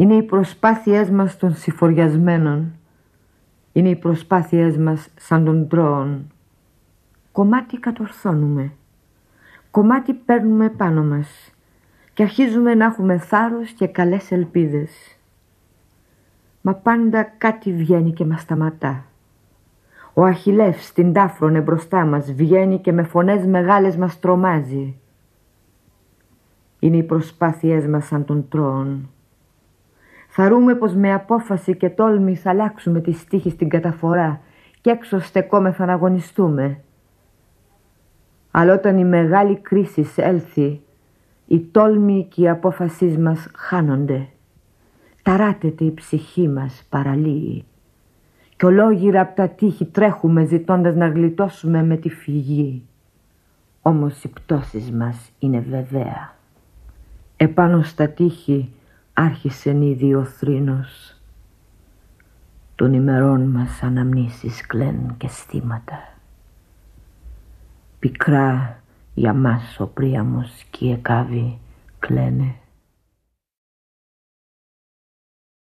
Είναι οι προσπάθειές μας των συφοριασμένων. Είναι οι προσπάθειές μας σαν των τρώων. Κομμάτι κατορθώνουμε. Κομμάτι παίρνουμε πάνω μας και αρχίζουμε να έχουμε θάρρος και καλές ελπίδες. Μα πάντα κάτι βγαίνει και μας σταματά. Ο Αχιλεύς στην τάφρονε μπροστά μας βγαίνει και με φωνές μεγάλες μας τρομάζει. Είναι οι προσπάθειές μας σαν των τρώων. Θαρούμε πως με απόφαση και τόλμη θα αλλάξουμε τη στίχη στην καταφορά και έξω στεκόμεθα να αγωνιστούμε. Αλλά όταν η μεγάλη κρίσης έλθει, η τόλμη και η απόφασή μας χάνονται. Ταράτεται η ψυχή μας παραλύει. Κι ολόγυρα από τα τείχη τρέχουμε ζητώντας να γλιτώσουμε με τη φυγή. Όμως οι πτώσεις μας είναι βεβαία. Επάνω στα τείχη άρχισε ήδη ο θρήνος. Των ημερών μας αναμνήσεις κλαίν και στήματα. Πικρά για μας ο πρίαμος και η εκάβη κλαίνε.